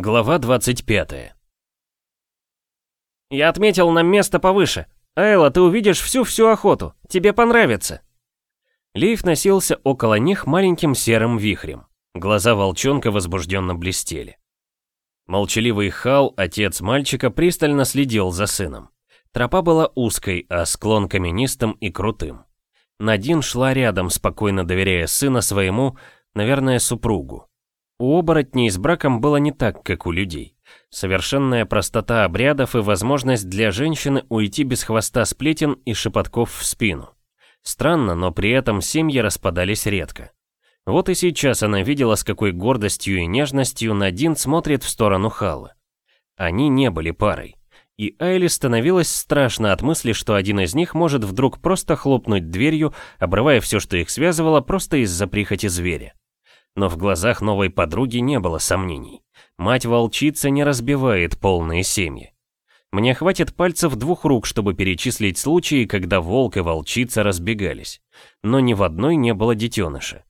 Глава 25 «Я отметил нам место повыше. Айла, ты увидишь всю-всю охоту. Тебе понравится». Лейф носился около них маленьким серым вихрем. Глаза волчонка возбужденно блестели. Молчаливый Хал, отец мальчика, пристально следил за сыном. Тропа была узкой, а склон каменистым и крутым. Надин шла рядом, спокойно доверяя сына своему, наверное, супругу. У оборотней с браком было не так, как у людей. Совершенная простота обрядов и возможность для женщины уйти без хвоста сплетен и шепотков в спину. Странно, но при этом семьи распадались редко. Вот и сейчас она видела, с какой гордостью и нежностью Надин смотрит в сторону Халлы. Они не были парой. И Айли становилось страшно от мысли, что один из них может вдруг просто хлопнуть дверью, обрывая все, что их связывало, просто из-за прихоти зверя. Но в глазах новой подруги не было сомнений. Мать-волчица не разбивает полные семьи. Мне хватит пальцев двух рук, чтобы перечислить случаи, когда волк и волчица разбегались. Но ни в одной не было детеныша.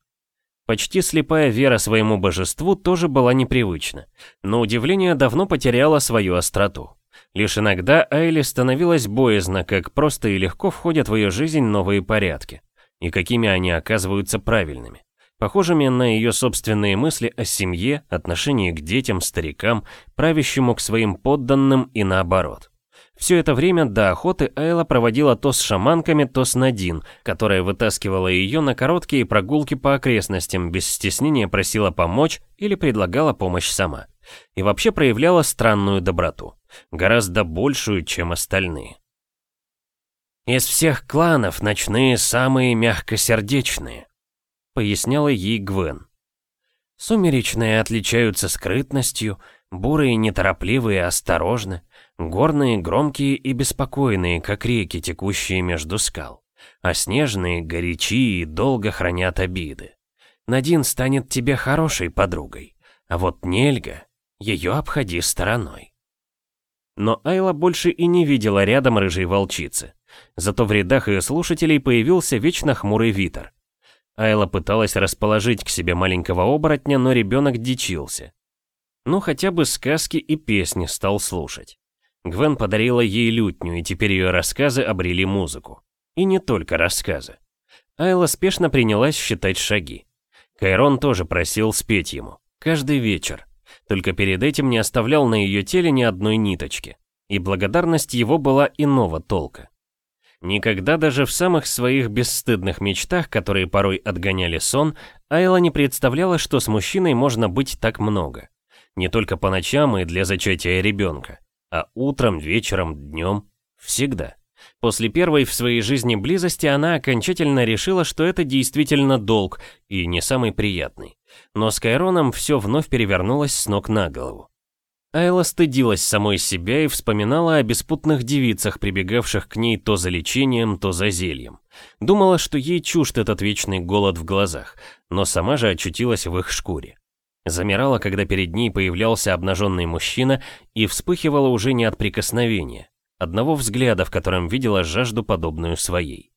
Почти слепая вера своему божеству тоже была непривычна, но удивление давно потеряло свою остроту. Лишь иногда Айли становилась боязно, как просто и легко входят в ее жизнь новые порядки, и какими они оказываются правильными. Похожими на ее собственные мысли о семье, отношении к детям, старикам, правящему к своим подданным и наоборот. Все это время до охоты Айла проводила то с шаманками, то с Надин, которая вытаскивала ее на короткие прогулки по окрестностям, без стеснения просила помочь или предлагала помощь сама. И вообще проявляла странную доброту гораздо большую, чем остальные. «Из всех кланов ночные самые мягкосердечные», — поясняла ей Гвен. «Сумеречные отличаются скрытностью, бурые неторопливые осторожны, горные громкие и беспокойные, как реки, текущие между скал, а снежные горячи и долго хранят обиды. Надин станет тебе хорошей подругой, а вот Нельга, ее обходи стороной». Но Айла больше и не видела рядом рыжей волчицы. Зато в рядах ее слушателей появился вечно хмурый Витер. Айла пыталась расположить к себе маленького оборотня, но ребенок дичился. Ну, хотя бы сказки и песни стал слушать. Гвен подарила ей лютню, и теперь ее рассказы обрели музыку. И не только рассказы. Айла спешно принялась считать шаги. Кайрон тоже просил спеть ему. Каждый вечер. Только перед этим не оставлял на ее теле ни одной ниточки. И благодарность его была иного толка. Никогда даже в самых своих бесстыдных мечтах, которые порой отгоняли сон, Айла не представляла, что с мужчиной можно быть так много. Не только по ночам и для зачатия ребенка, а утром, вечером, днем, всегда. После первой в своей жизни близости она окончательно решила, что это действительно долг и не самый приятный. Но с Кайроном все вновь перевернулось с ног на голову. Айла стыдилась самой себя и вспоминала о беспутных девицах, прибегавших к ней то за лечением, то за зельем. Думала, что ей чужд этот вечный голод в глазах, но сама же очутилась в их шкуре. Замирала, когда перед ней появлялся обнаженный мужчина и вспыхивала уже не от прикосновения, одного взгляда, в котором видела жажду подобную своей.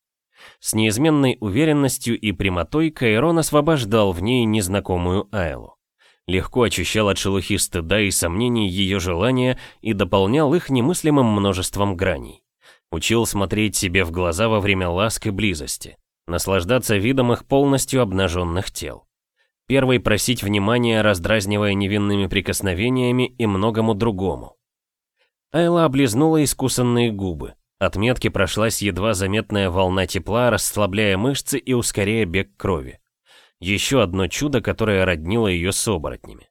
С неизменной уверенностью и прямотой Кайрон освобождал в ней незнакомую Айлу. Легко очищал от шелухи стыда и сомнений ее желания и дополнял их немыслимым множеством граней. Учил смотреть себе в глаза во время ласк и близости, наслаждаться видом их полностью обнаженных тел. Первый просить внимания, раздразнивая невинными прикосновениями и многому другому. Айла облизнула искусанные губы. От метки прошлась едва заметная волна тепла, расслабляя мышцы и ускоряя бег крови. Еще одно чудо, которое роднило ее с оборотнями.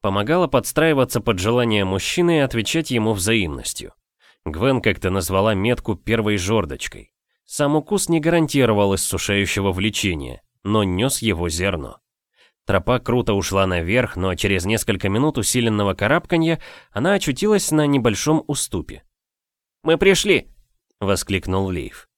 Помогало подстраиваться под желание мужчины и отвечать ему взаимностью. Гвен как-то назвала метку первой жердочкой. Сам укус не гарантировал иссушающего влечения, но нес его зерно. Тропа круто ушла наверх, но через несколько минут усиленного карабканья она очутилась на небольшом уступе. «Мы пришли!» — воскликнул Лейв.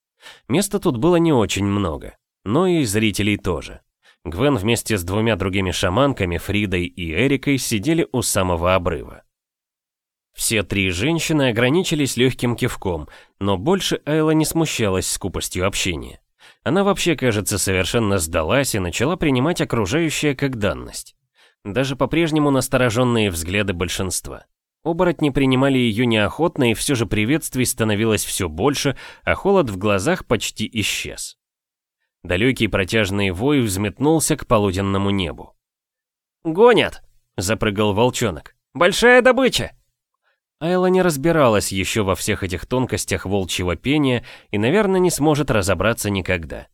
Места тут было не очень много, но и зрителей тоже. Гвен вместе с двумя другими шаманками, Фридой и Эрикой, сидели у самого обрыва. Все три женщины ограничились легким кивком, но больше Айла не смущалась скупостью общения. Она вообще, кажется, совершенно сдалась и начала принимать окружающее как данность. Даже по-прежнему настороженные взгляды большинства. Оборотни принимали ее неохотно, и все же приветствий становилось все больше, а холод в глазах почти исчез. Далекий протяжный вой взметнулся к полуденному небу. «Гонят!» — запрыгал волчонок. «Большая добыча!» Айла не разбиралась еще во всех этих тонкостях волчьего пения и, наверное, не сможет разобраться никогда.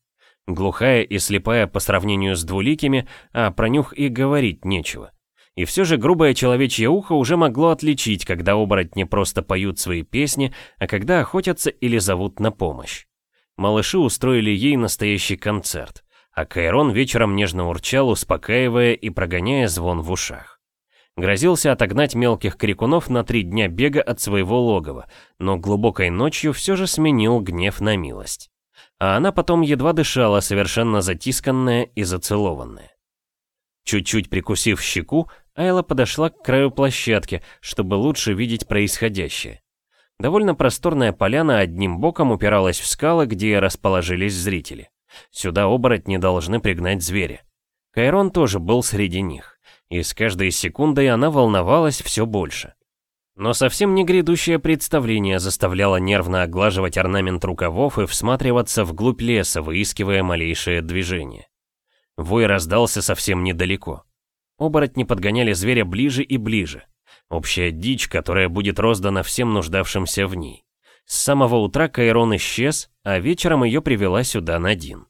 Глухая и слепая по сравнению с двуликими, а про нюх и говорить нечего. И все же грубое человечье ухо уже могло отличить, когда оборотни просто поют свои песни, а когда охотятся или зовут на помощь. Малыши устроили ей настоящий концерт, а Кайрон вечером нежно урчал, успокаивая и прогоняя звон в ушах. Грозился отогнать мелких крикунов на три дня бега от своего логова, но глубокой ночью все же сменил гнев на милость. А она потом едва дышала, совершенно затисканная и зацелованная. Чуть-чуть прикусив щеку, Айла подошла к краю площадки, чтобы лучше видеть происходящее. Довольно просторная поляна одним боком упиралась в скалы, где расположились зрители. Сюда оборотни должны пригнать зверя. Кайрон тоже был среди них и с каждой секундой она волновалась все больше. Но совсем не грядущее представление заставляло нервно оглаживать орнамент рукавов и всматриваться вглубь леса, выискивая малейшее движение. Вой раздался совсем недалеко. Оборотни подгоняли зверя ближе и ближе. Общая дичь, которая будет роздана всем нуждавшимся в ней. С самого утра Кайрон исчез, а вечером ее привела сюда Надин.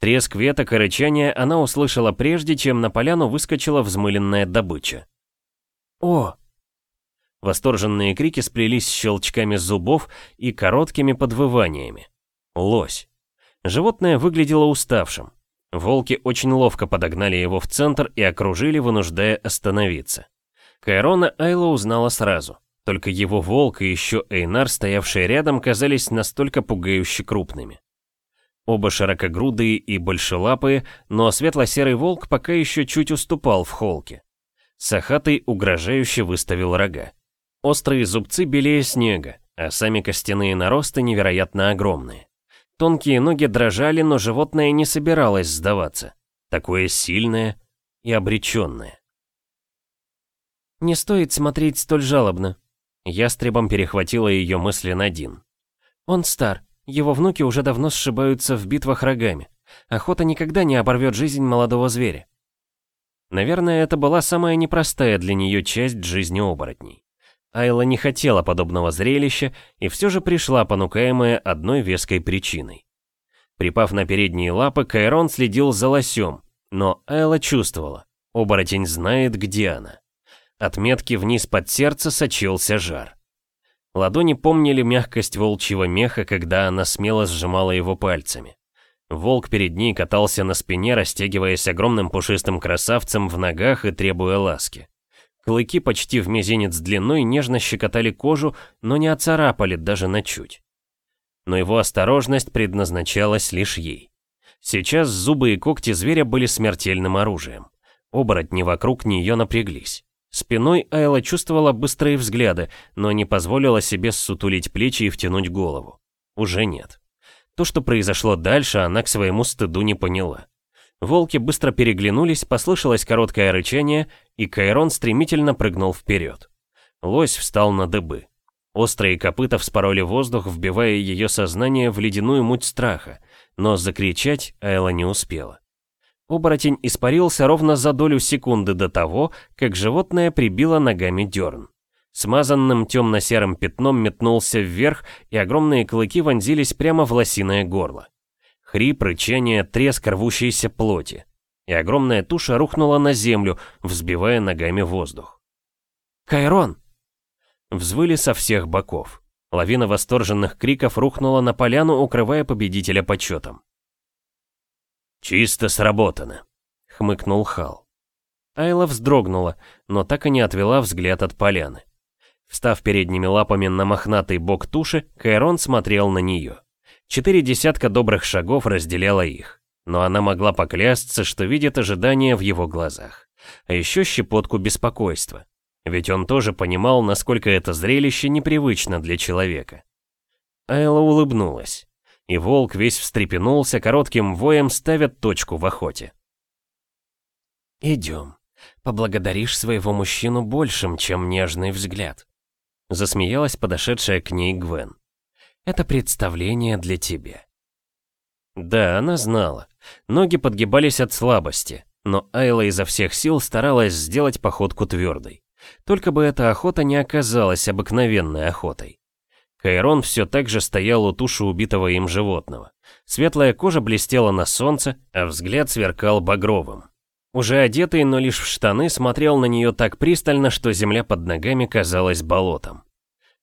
Треск веток и рычание она услышала прежде, чем на поляну выскочила взмыленная добыча. «О!» Восторженные крики сплелись с щелчками зубов и короткими подвываниями. Лось. Животное выглядело уставшим. Волки очень ловко подогнали его в центр и окружили, вынуждая остановиться. Кайрона Айла узнала сразу. Только его волк и еще Эйнар, стоявшие рядом, казались настолько пугающе крупными. Оба широкогрудые и большелапые, но светло-серый волк пока еще чуть уступал в холке. Сахатый угрожающе выставил рога. Острые зубцы белее снега, а сами костяные наросты невероятно огромные. Тонкие ноги дрожали, но животное не собиралось сдаваться. Такое сильное и обреченное. «Не стоит смотреть столь жалобно», — ястребом перехватила ее мысли Надин. «Он стар, его внуки уже давно сшибаются в битвах рогами. Охота никогда не оборвет жизнь молодого зверя. Наверное, это была самая непростая для нее часть жизни оборотней. Айла не хотела подобного зрелища и все же пришла, понукаемая одной веской причиной. Припав на передние лапы, Кайрон следил за лосем, но Айла чувствовала, оборотень знает, где она. От метки вниз под сердце сочился жар. Ладони помнили мягкость волчьего меха, когда она смело сжимала его пальцами. Волк перед ней катался на спине, растягиваясь огромным пушистым красавцем в ногах и требуя ласки. Клыки почти в мизинец длиной нежно щекотали кожу, но не оцарапали даже на чуть. Но его осторожность предназначалась лишь ей. Сейчас зубы и когти зверя были смертельным оружием. Оборотни вокруг нее напряглись. Спиной Айла чувствовала быстрые взгляды, но не позволила себе ссутулить плечи и втянуть голову. Уже нет. То, что произошло дальше, она к своему стыду не поняла. Волки быстро переглянулись, послышалось короткое рычание, и Кайрон стремительно прыгнул вперед. Лось встал на дыбы. Острые копыта вспороли воздух, вбивая ее сознание в ледяную муть страха, но закричать Айла не успела. Оборотень испарился ровно за долю секунды до того, как животное прибило ногами дерн. Смазанным темно-серым пятном метнулся вверх, и огромные клыки вонзились прямо в лосиное горло. Хрип, рычание, треск рвущейся плоти. И огромная туша рухнула на землю, взбивая ногами воздух. «Кайрон!» Взвыли со всех боков. Лавина восторженных криков рухнула на поляну, укрывая победителя почетом. «Чисто сработано», — хмыкнул Хал. Айла вздрогнула, но так и не отвела взгляд от поляны. Встав передними лапами на мохнатый бок туши, Кайрон смотрел на нее. Четыре десятка добрых шагов разделяло их, но она могла поклясться, что видит ожидание в его глазах. А еще щепотку беспокойства. Ведь он тоже понимал, насколько это зрелище непривычно для человека. Айла улыбнулась и волк весь встрепенулся, коротким воем ставят точку в охоте. «Идем. Поблагодаришь своего мужчину большим, чем нежный взгляд. Засмеялась подошедшая к ней Гвен. Это представление для тебя. Да, она знала. Ноги подгибались от слабости, но Айла изо всех сил старалась сделать походку твердой. Только бы эта охота не оказалась обыкновенной охотой. Кайрон все так же стоял у туши убитого им животного. Светлая кожа блестела на солнце, а взгляд сверкал багровым. Уже одетый, но лишь в штаны, смотрел на нее так пристально, что земля под ногами казалась болотом.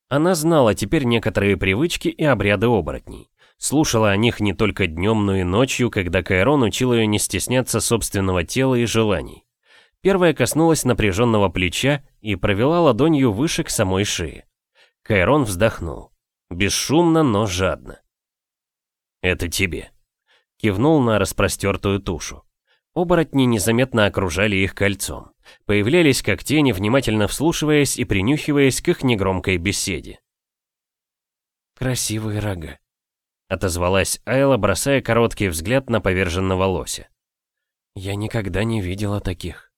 Она знала теперь некоторые привычки и обряды оборотней. Слушала о них не только днем, но и ночью, когда Кайрон учил ее не стесняться собственного тела и желаний. Первая коснулась напряженного плеча и провела ладонью выше к самой шее. Кайрон вздохнул. Бесшумно, но жадно. «Это тебе». Кивнул на распростертую тушу. Оборотни незаметно окружали их кольцом. Появлялись как тени, внимательно вслушиваясь и принюхиваясь к их негромкой беседе. «Красивые рога», — отозвалась Айла, бросая короткий взгляд на поверженного лося. «Я никогда не видела таких».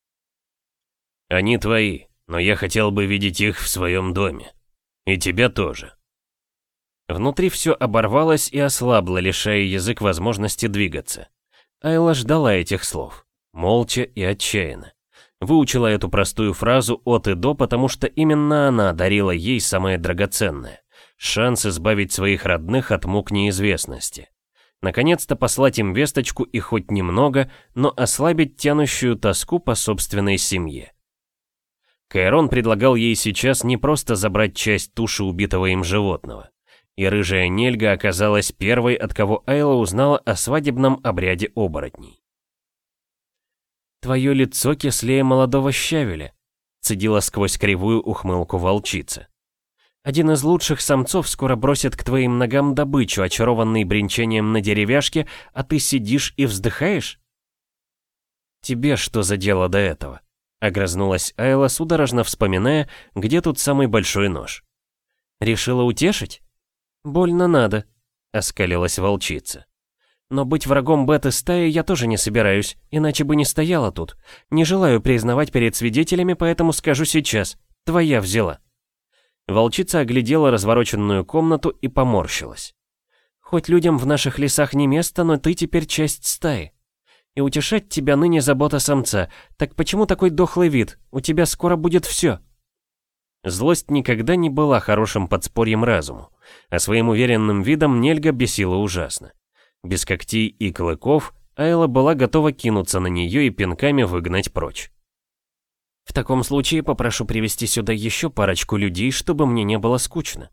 «Они твои, но я хотел бы видеть их в своем доме. И тебя тоже». Внутри все оборвалось и ослабло, лишая язык возможности двигаться. Айла ждала этих слов, молча и отчаянно. Выучила эту простую фразу от и до, потому что именно она дарила ей самое драгоценное — шанс избавить своих родных от мук неизвестности. Наконец-то послать им весточку и хоть немного, но ослабить тянущую тоску по собственной семье. Кайрон предлагал ей сейчас не просто забрать часть туши убитого им животного. И рыжая Нельга оказалась первой, от кого Айла узнала о свадебном обряде оборотней. «Твое лицо кислее молодого щавеля», — цедила сквозь кривую ухмылку волчица. «Один из лучших самцов скоро бросит к твоим ногам добычу, очарованный бренчанием на деревяшке, а ты сидишь и вздыхаешь?» «Тебе что за дело до этого?» — огрызнулась Айла, судорожно вспоминая, где тут самый большой нож. «Решила утешить?» «Больно надо», — оскалилась волчица. «Но быть врагом бета-стаи я тоже не собираюсь, иначе бы не стояла тут. Не желаю признавать перед свидетелями, поэтому скажу сейчас. Твоя взяла». Волчица оглядела развороченную комнату и поморщилась. «Хоть людям в наших лесах не место, но ты теперь часть стаи. И утешать тебя ныне забота самца. Так почему такой дохлый вид? У тебя скоро будет все». Злость никогда не была хорошим подспорьем разуму, а своим уверенным видом Нельга бесила ужасно. Без когтей и клыков Айла была готова кинуться на нее и пинками выгнать прочь. «В таком случае попрошу привести сюда еще парочку людей, чтобы мне не было скучно».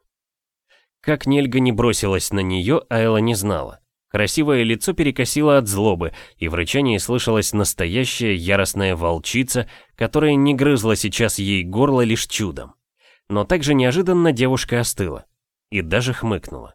Как Нельга не бросилась на нее, Айла не знала. Красивое лицо перекосило от злобы, и в рычании слышалась настоящая яростная волчица, которая не грызла сейчас ей горло лишь чудом. Но также неожиданно девушка остыла. И даже хмыкнула.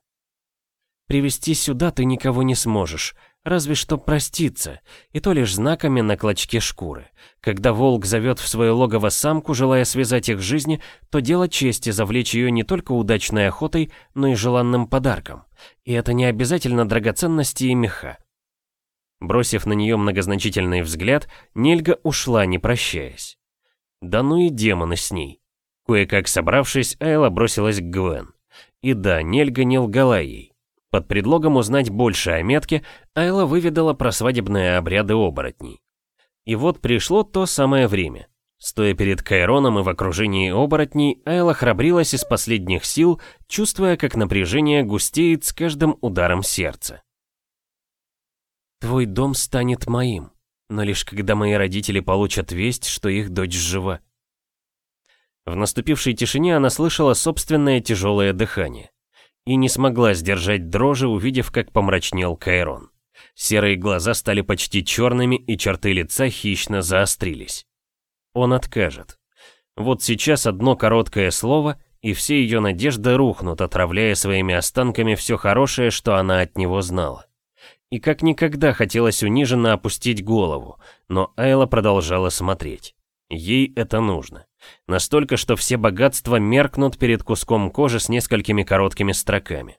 «Привести сюда ты никого не сможешь, разве что проститься, и то лишь знаками на клочке шкуры. Когда волк зовет в свое логово самку, желая связать их жизни, то дело чести завлечь ее не только удачной охотой, но и желанным подарком. И это не обязательно драгоценности и меха. Бросив на нее многозначительный взгляд, Нельга ушла, не прощаясь. Да ну и демоны с ней. Кое-как собравшись, Айла бросилась к Гвен. И да, Нельга не лгала ей. Под предлогом узнать больше о метке, Айла выведала про свадебные обряды оборотней. И вот пришло то самое время. Стоя перед Кайроном и в окружении оборотней, Айла храбрилась из последних сил, чувствуя, как напряжение густеет с каждым ударом сердца. «Твой дом станет моим, но лишь когда мои родители получат весть, что их дочь жива», в наступившей тишине она слышала собственное тяжелое дыхание. И не смогла сдержать дрожи, увидев, как помрачнел Кайрон. Серые глаза стали почти черными, и черты лица хищно заострились. Он откажет. Вот сейчас одно короткое слово, и все ее надежды рухнут, отравляя своими останками все хорошее, что она от него знала. И как никогда хотелось униженно опустить голову, но Айла продолжала смотреть. Ей это нужно. Настолько, что все богатства меркнут перед куском кожи с несколькими короткими строками.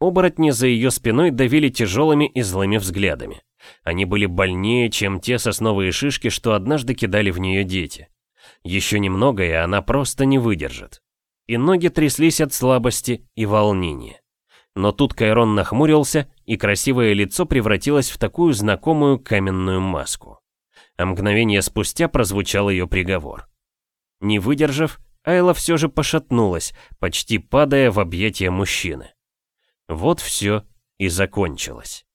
Оборотни за ее спиной давили тяжелыми и злыми взглядами. Они были больнее, чем те сосновые шишки, что однажды кидали в нее дети. Еще немного, и она просто не выдержит. И ноги тряслись от слабости и волнения. Но тут Кайрон нахмурился, и красивое лицо превратилось в такую знакомую каменную маску. А мгновение спустя прозвучал ее приговор. Не выдержав, Айла все же пошатнулась, почти падая в объятия мужчины. Вот все и закончилось.